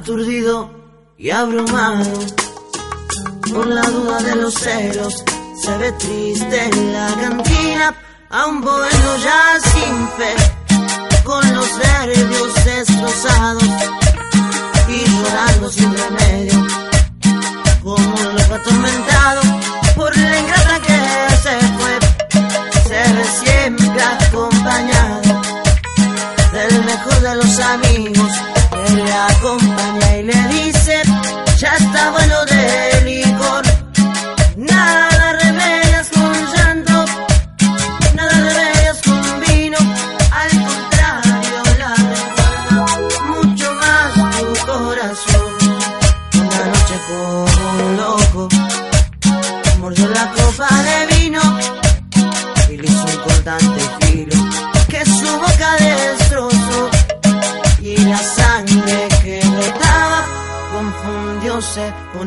Aturdido y abrumado por la duda de los celos, se ve triste en la cantina a un bueno ya sin fe, con los nervios destrozados y llorando sin remedio, como un loco atormentado por la ingrata que se fue, se ve siempre acompañado del mejor de los amigos, acompaña y le dice, ya está bueno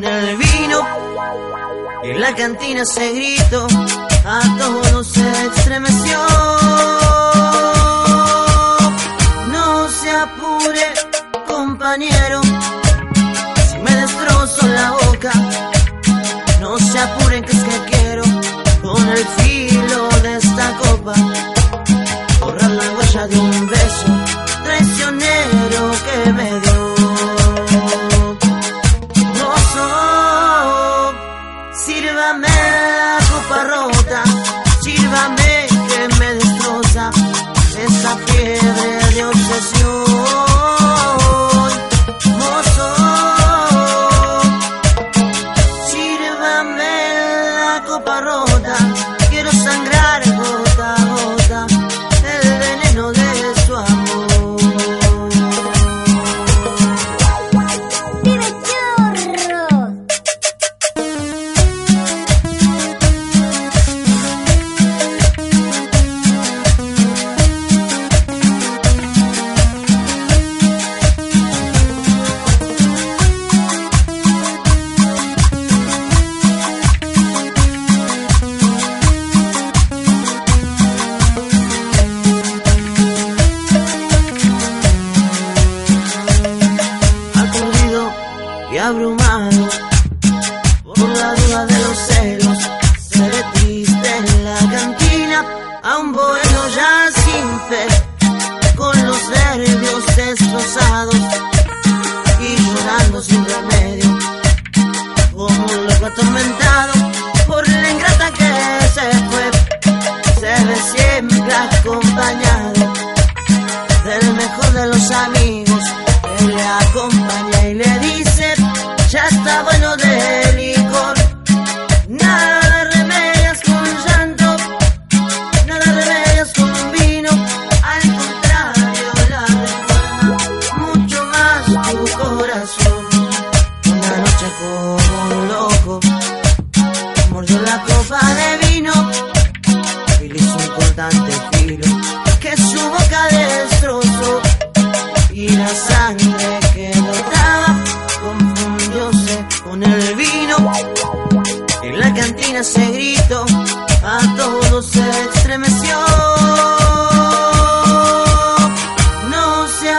confundióse con el vino. En la cantina se gritó, a todos se estremeció. No se apure, compañero, si me destrozo la boca. No se apuren que es que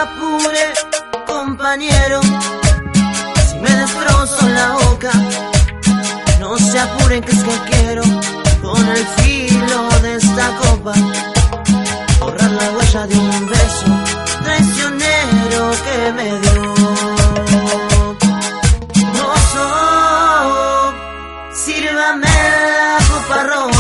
apure, compañero, si me destrozo la boca. No se apuren que es que quiero con el filo de esta copa borrar la huella de un beso traicionero que me dio. Mozo, sírvame la copa rota,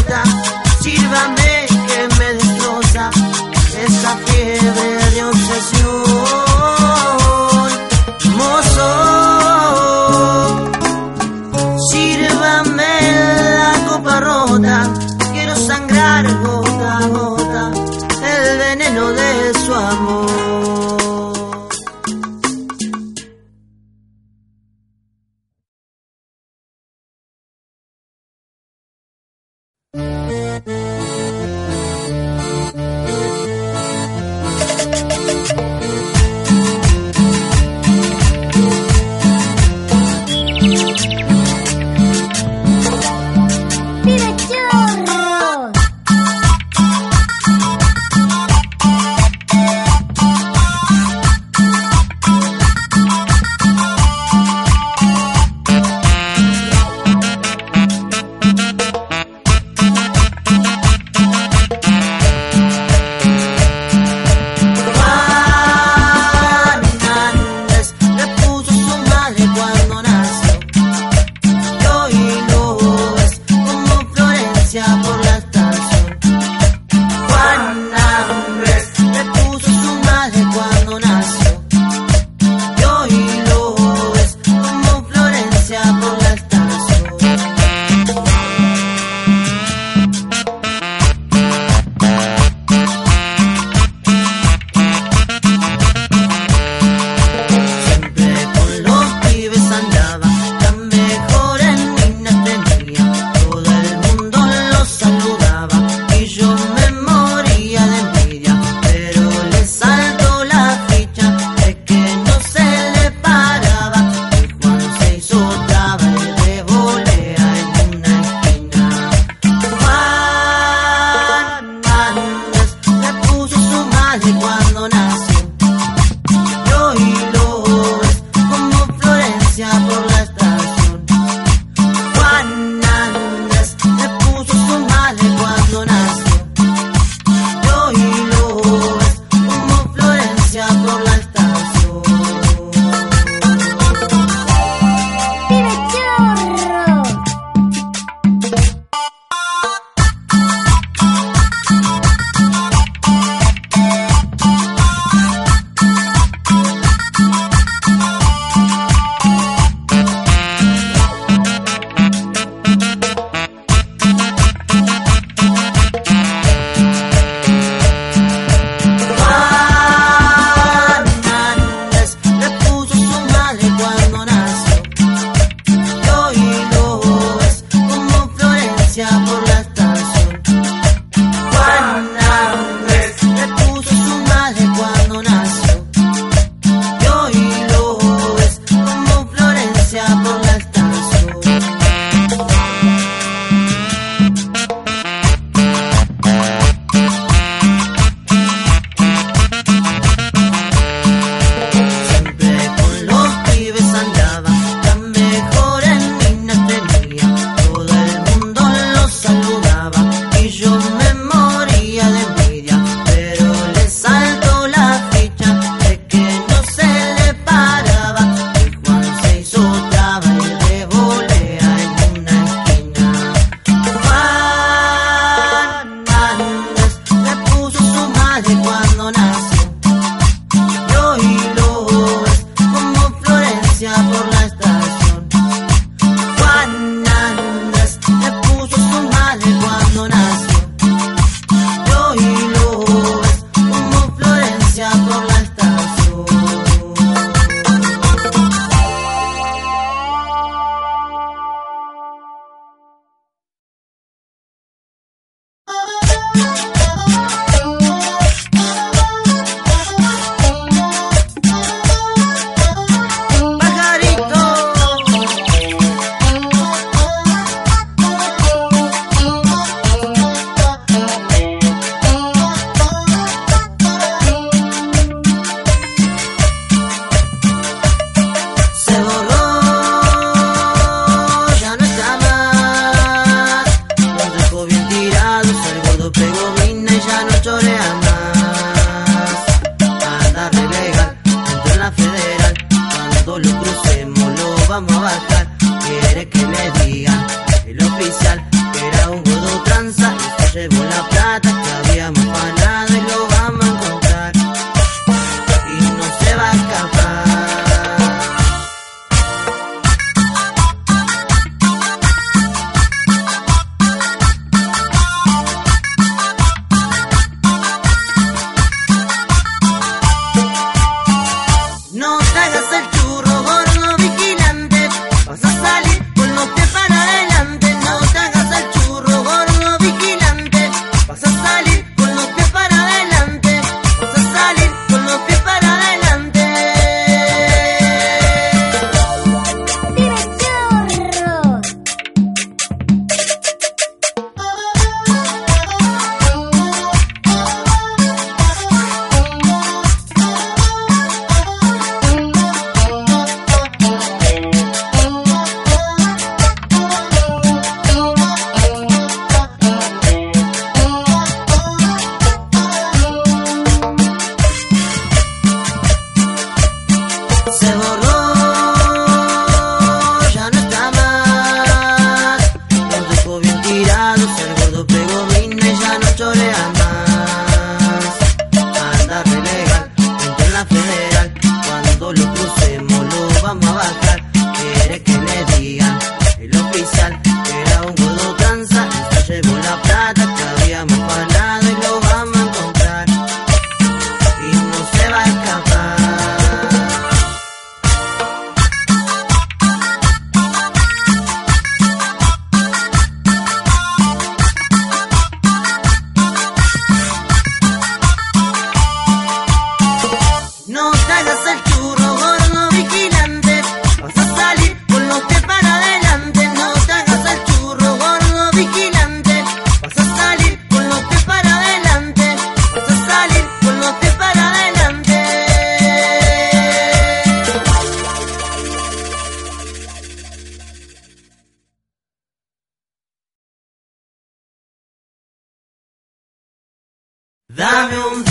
Dame un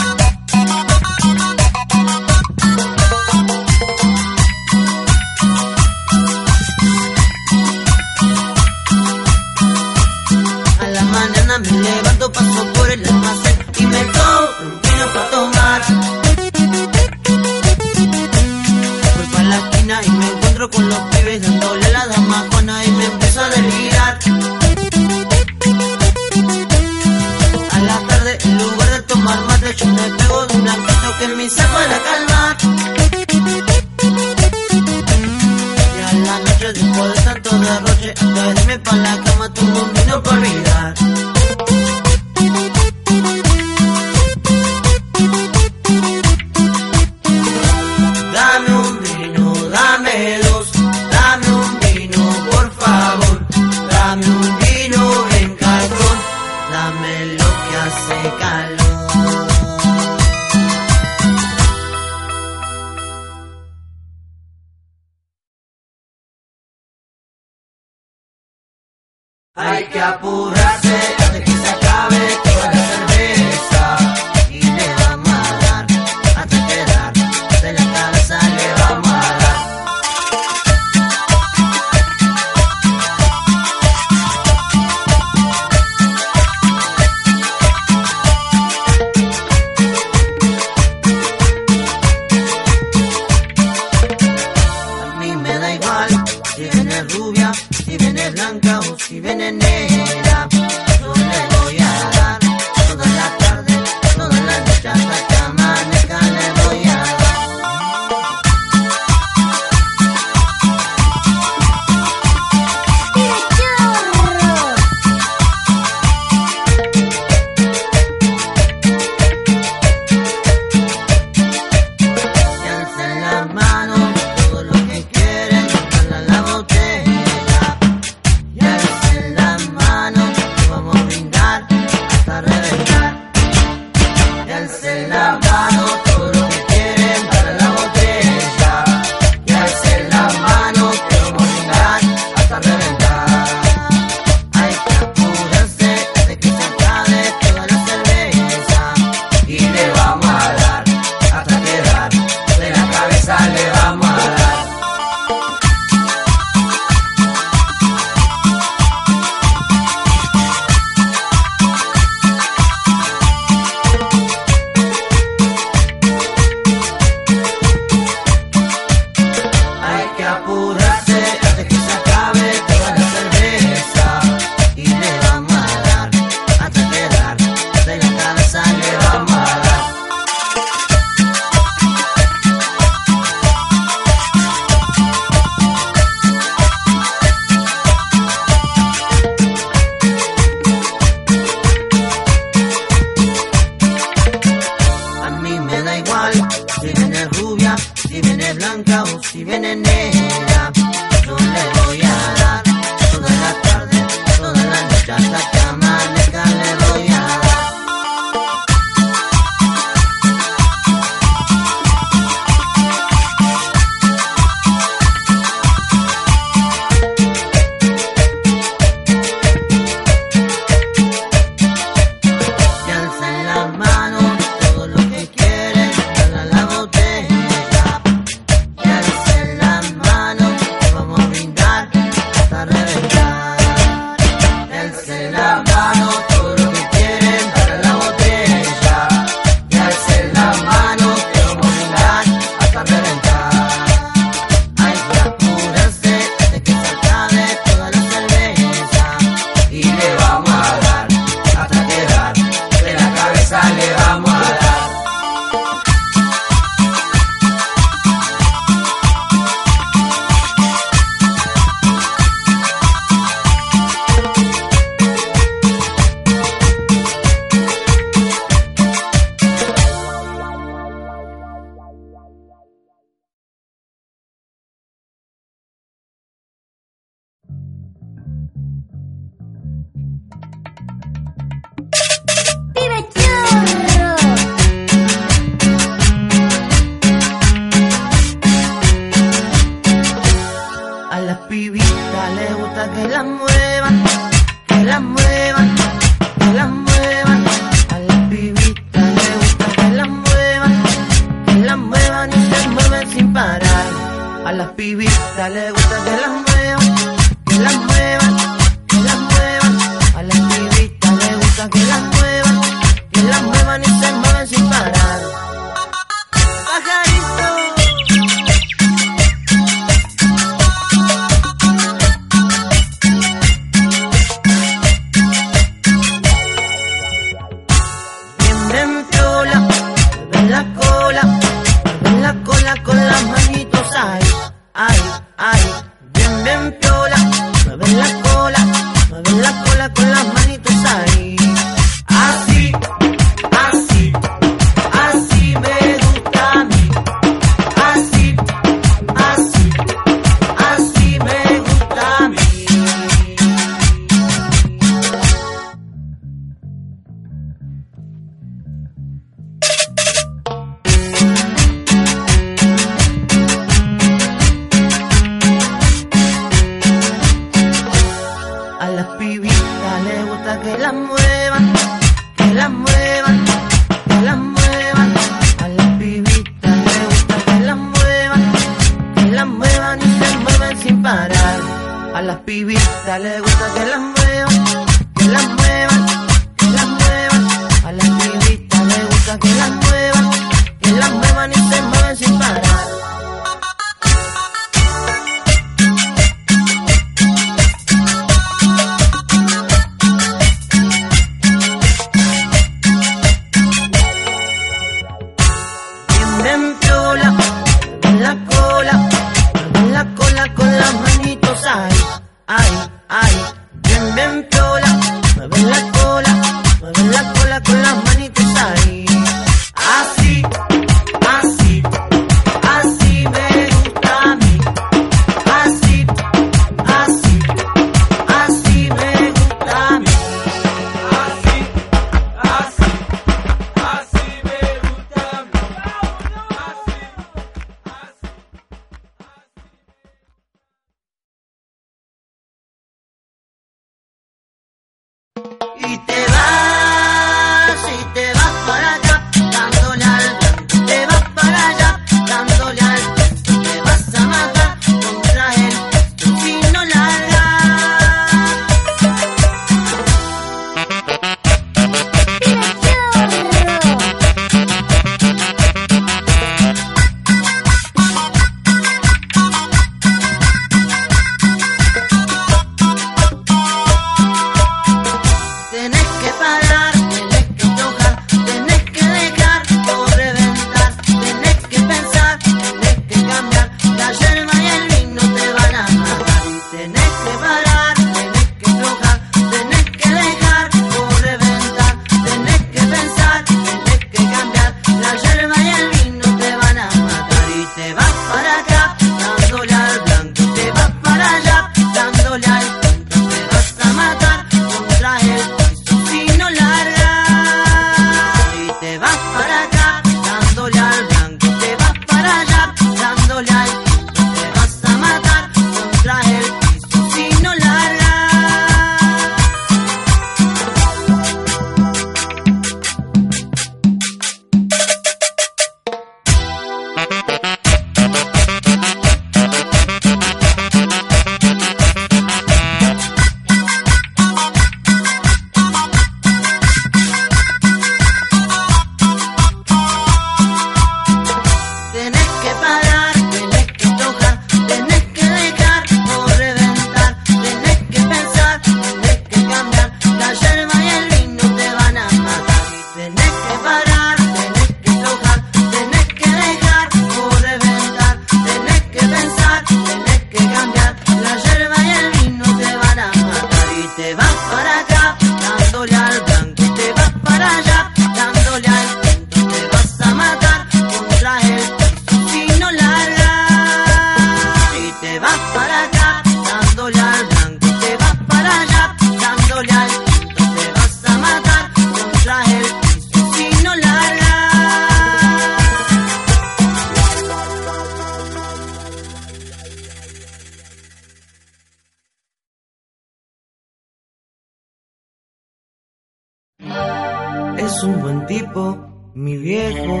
mi viejo.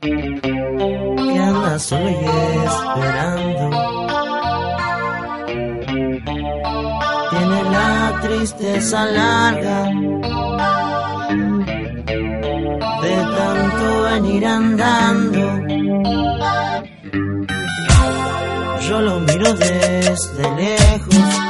Que anda solo y esperando. Tiene la tristeza larga de tanto venir andando. Yo lo miro desde lejos.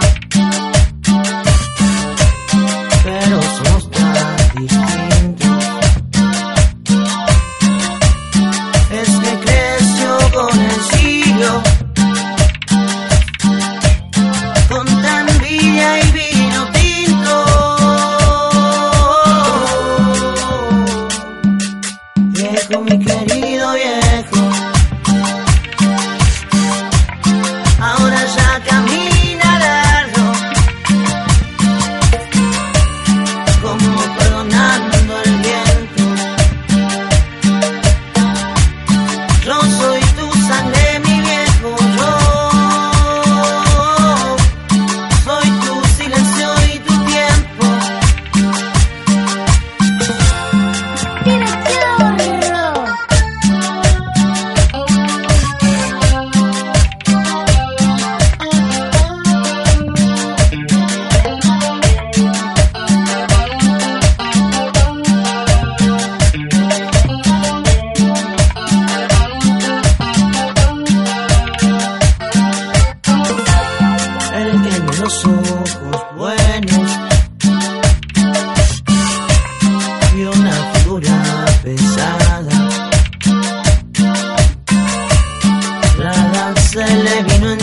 se le vino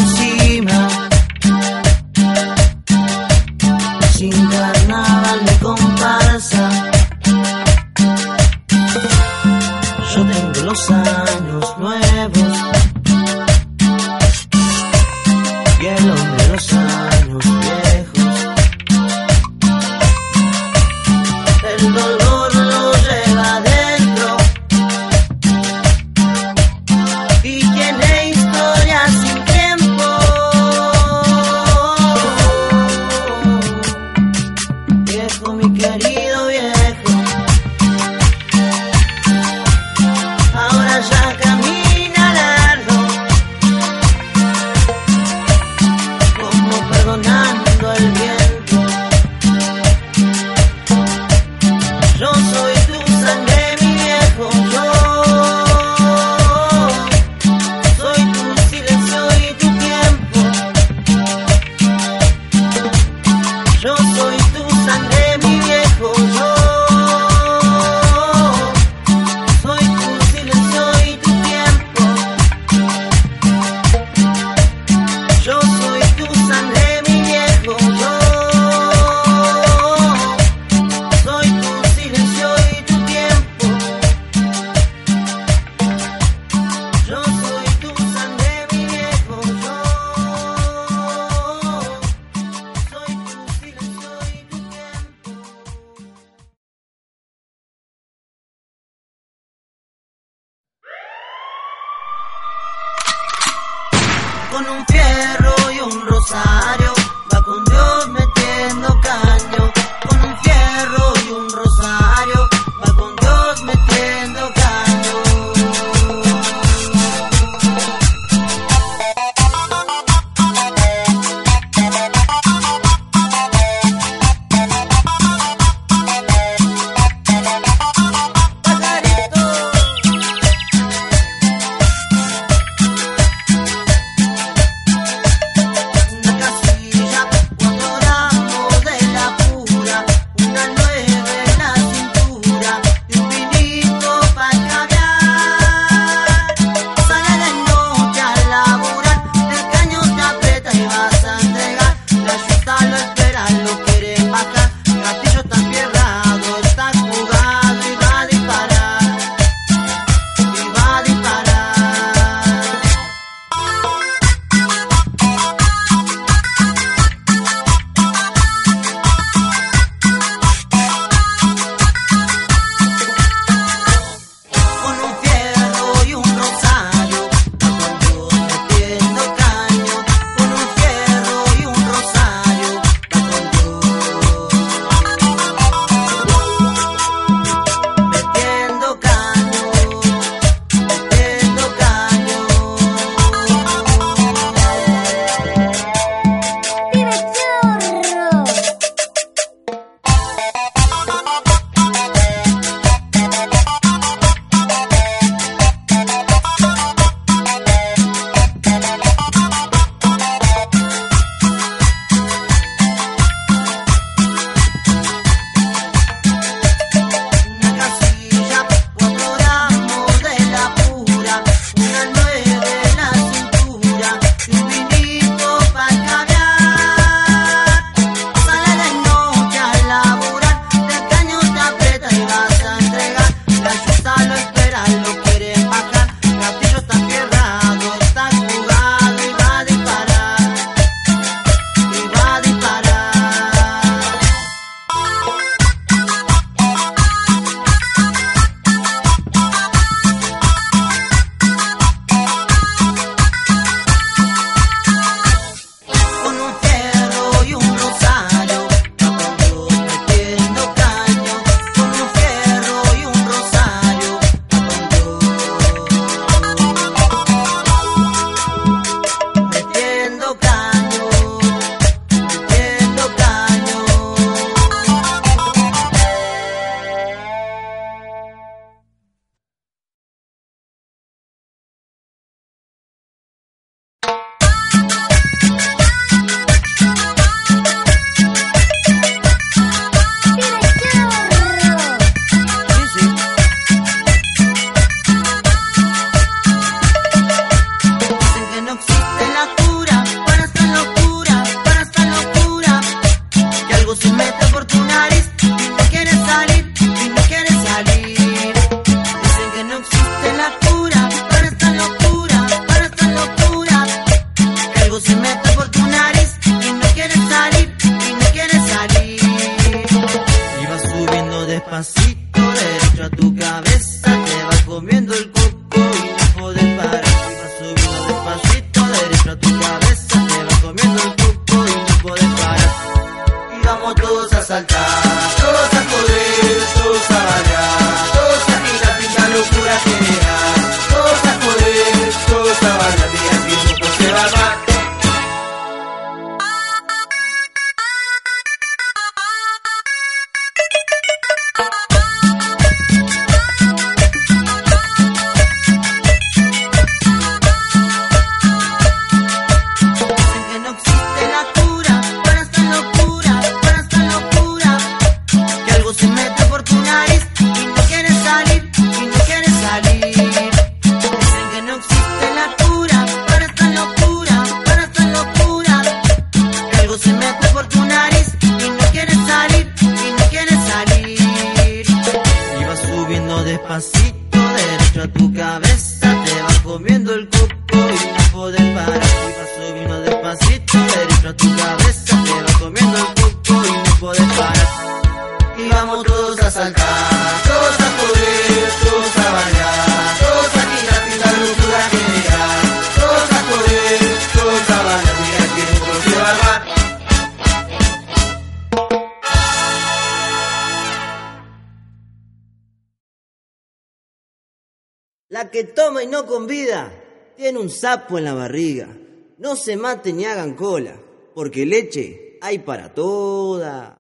vida, tiene un sapo en la barriga. No se maten ni hagan cola, porque leche hay para toda.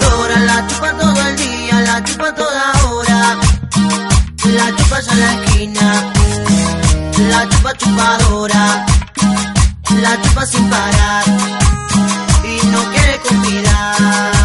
Dora la chupa todo el día, la chupa toda hora. La chupa en la esquina. La chupa chupadora. La chupa sin parar. Y no quiere combinar.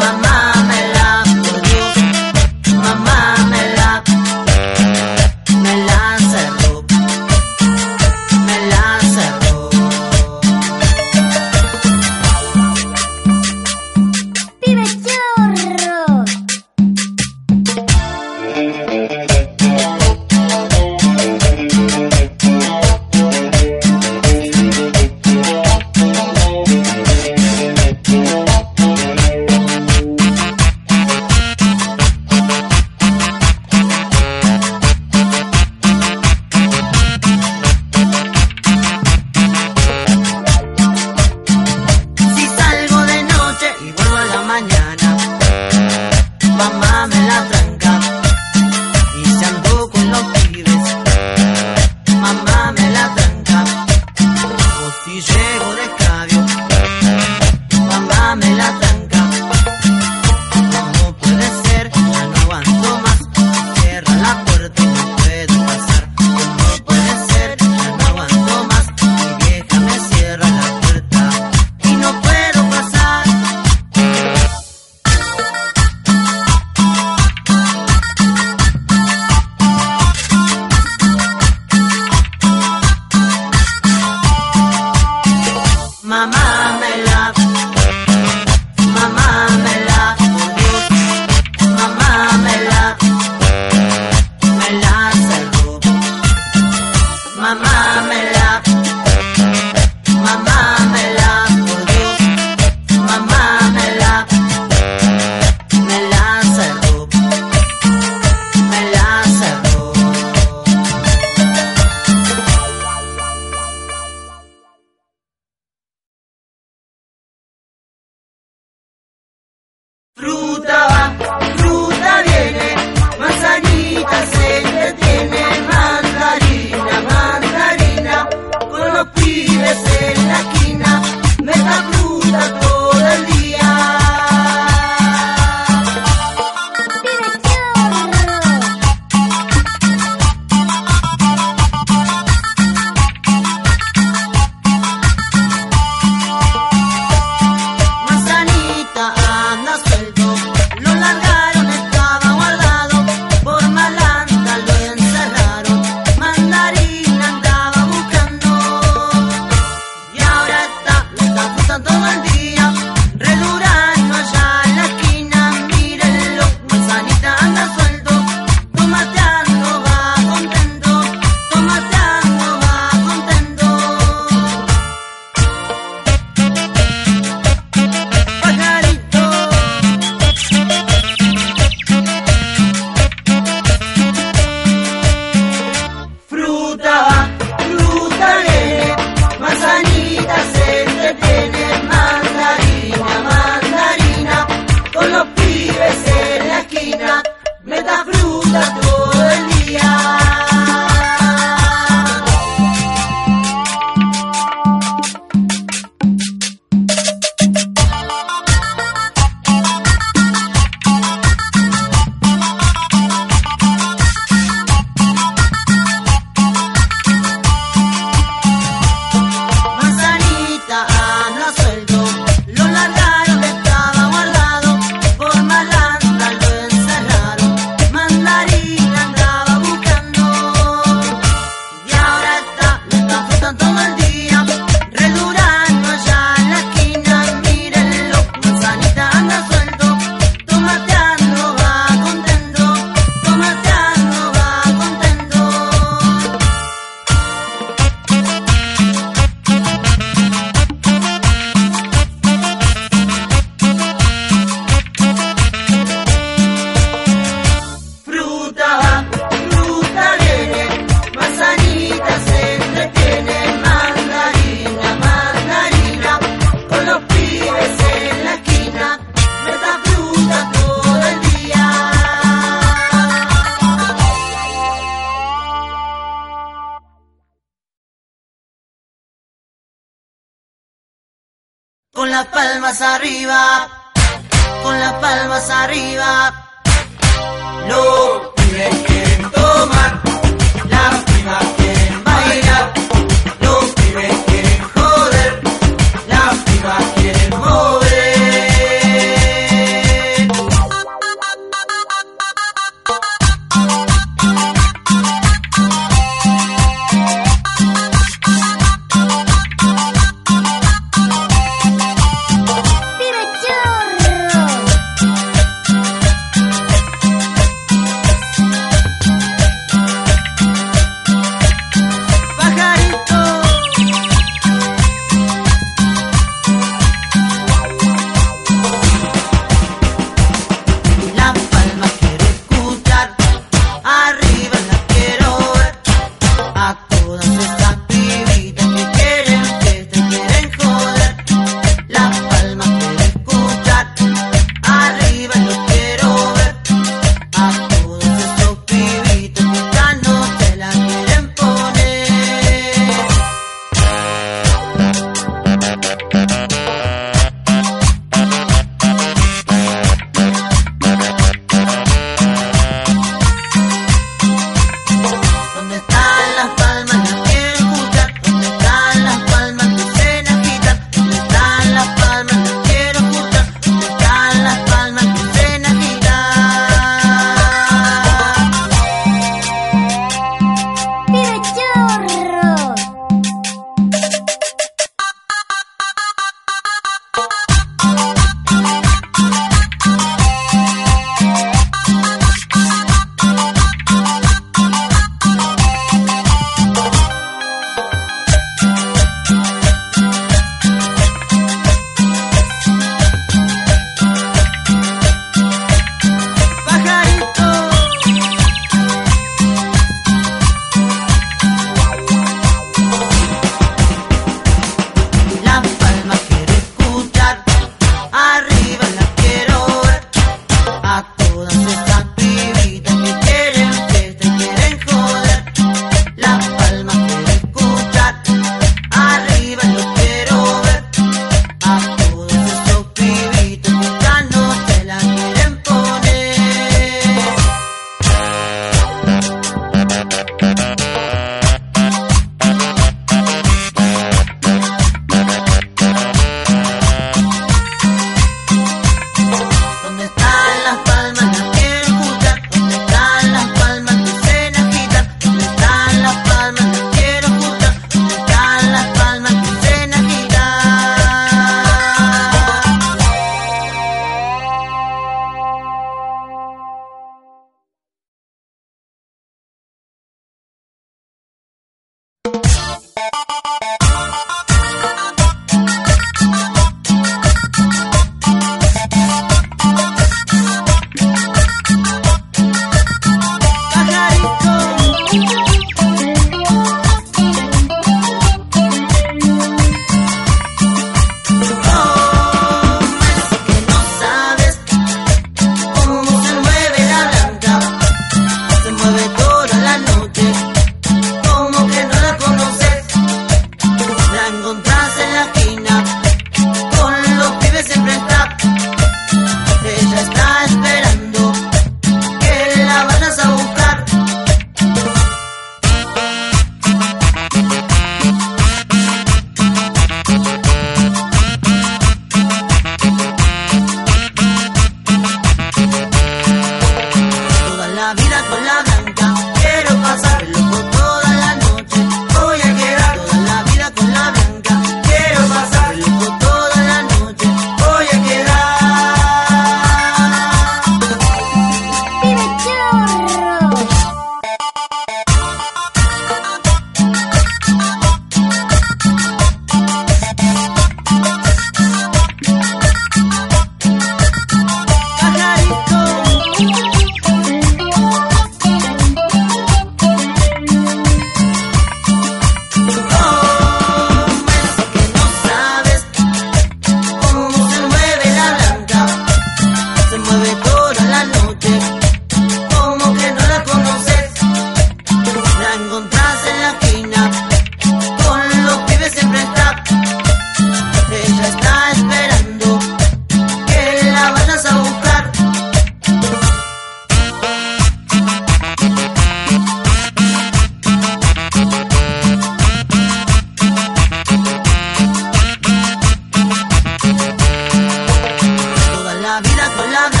La vida con la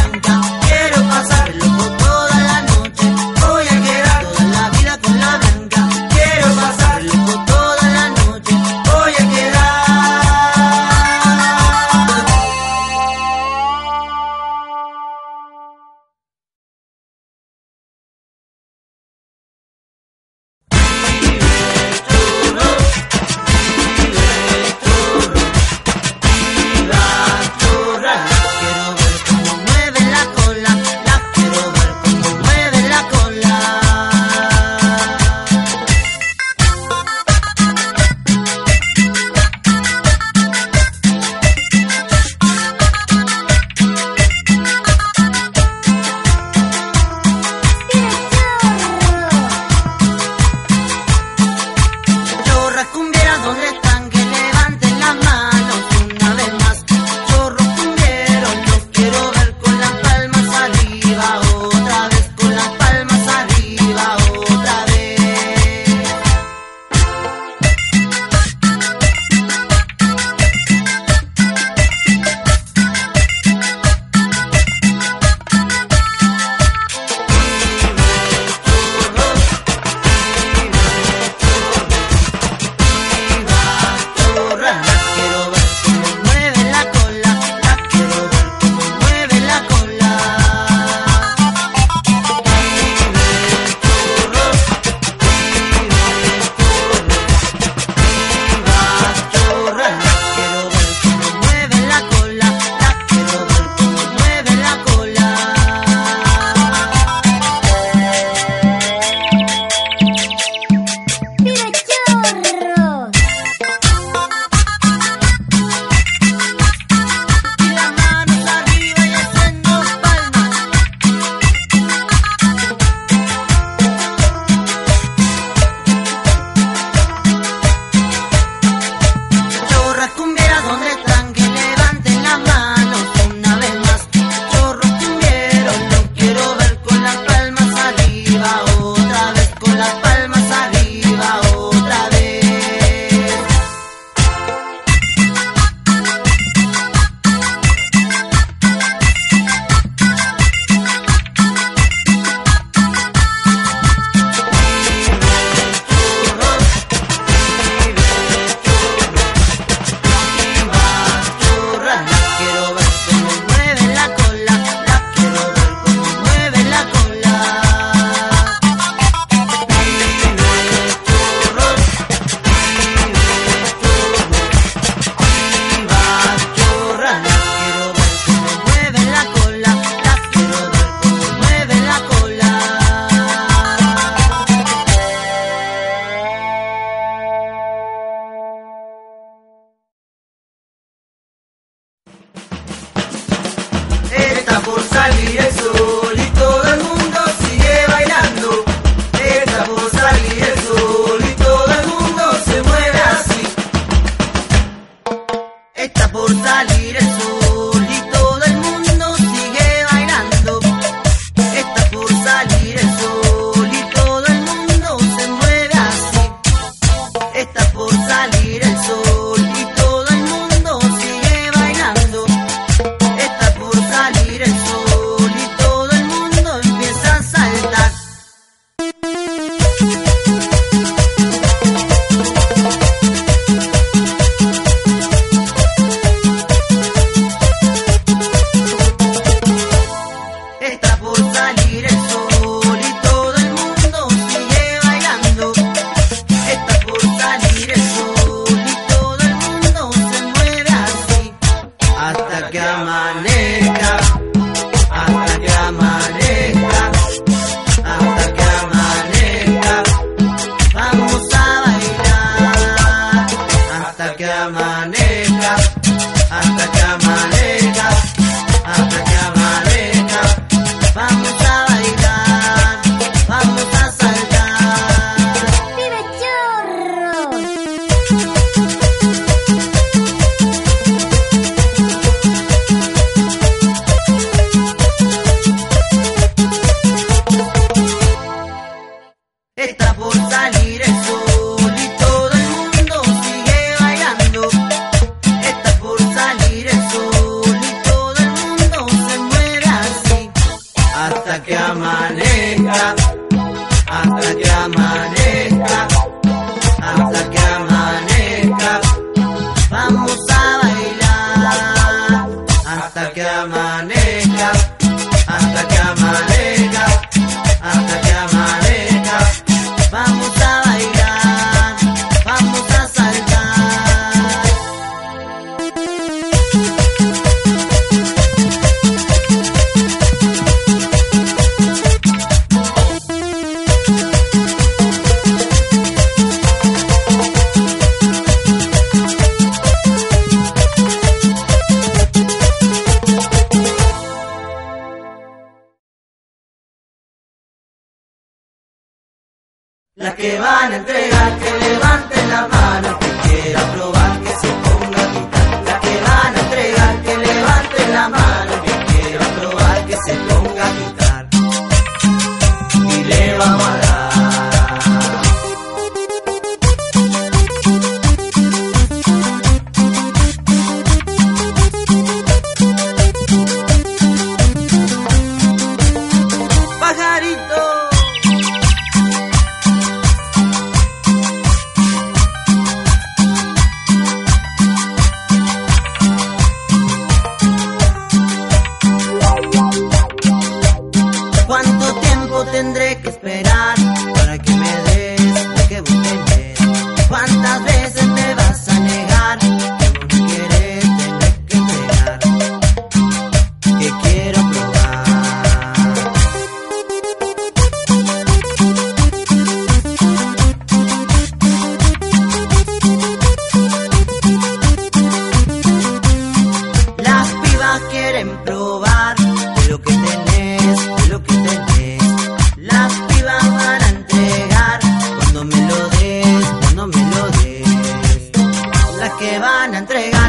van a entregar.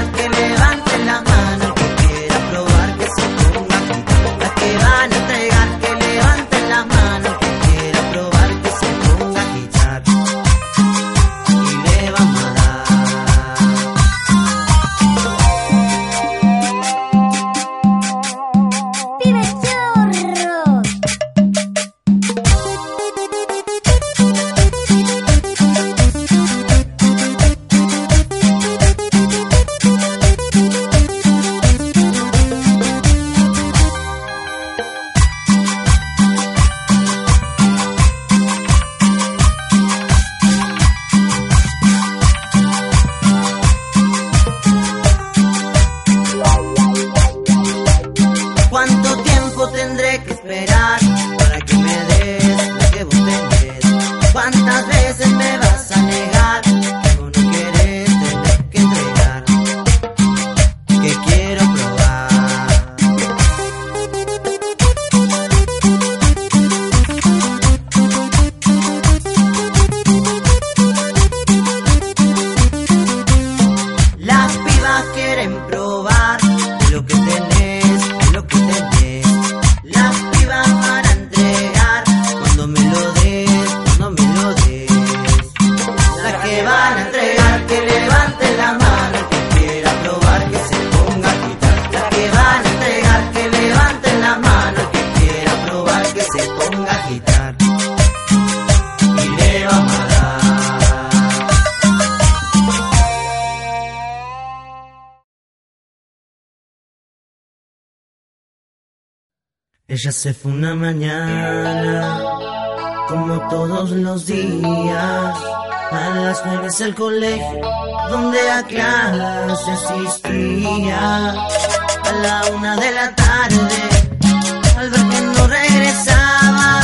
Ella se fue una mañana, como todos los días, a las nueve al colegio, donde a clase asistía. A la una de la tarde, al ver que no regresaba,